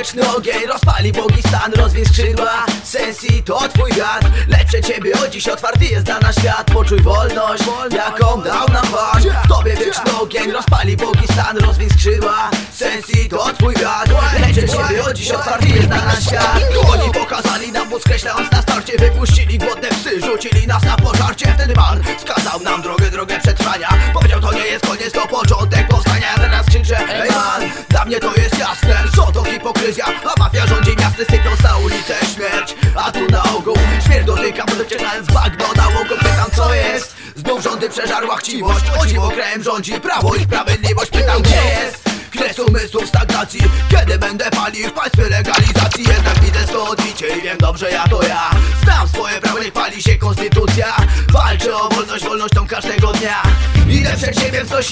wieczny ogień rozpali bogi stan Rozwiń skrzydła, sensi to twój wiatr Lecz ciebie od dziś otwarty jest na nasz świat. Poczuj wolność, jaką dał nam Pan. W tobie wieczny ogień rozpali bogi stan Rozwiń skrzydła, sensi to twój wiatr Lecz ciebie od dziś otwarty jest na nasz świat. Oni pokazali nam móc skreślając na starcie Wypuścili głodne psy, rzucili nas na pożarcie. Wtedy Pan wskazał nam drogę, drogę przetrwania. Powiedział to nie jest koniec, to początek a mafia rządzi miasty Sypiąc na ulicę śmierć, a tu na ogół Śmierć dotyka, potem wciągając bagno nałogą Pytam co jest, znów rządy przeżarła chciwość O dziwo krajem rządzi prawo i sprawiedliwość Pytam gdzie jest? Kres umysłów stagnacji? Kiedy będę palił w państwie legalizacji? Jednak widzę to odbicie i wiem dobrze ja to ja. Znam swoje prawo, niech pali się konstytucja. Walczę o wolność, wolnością każdego dnia. Idę przed siebie w coś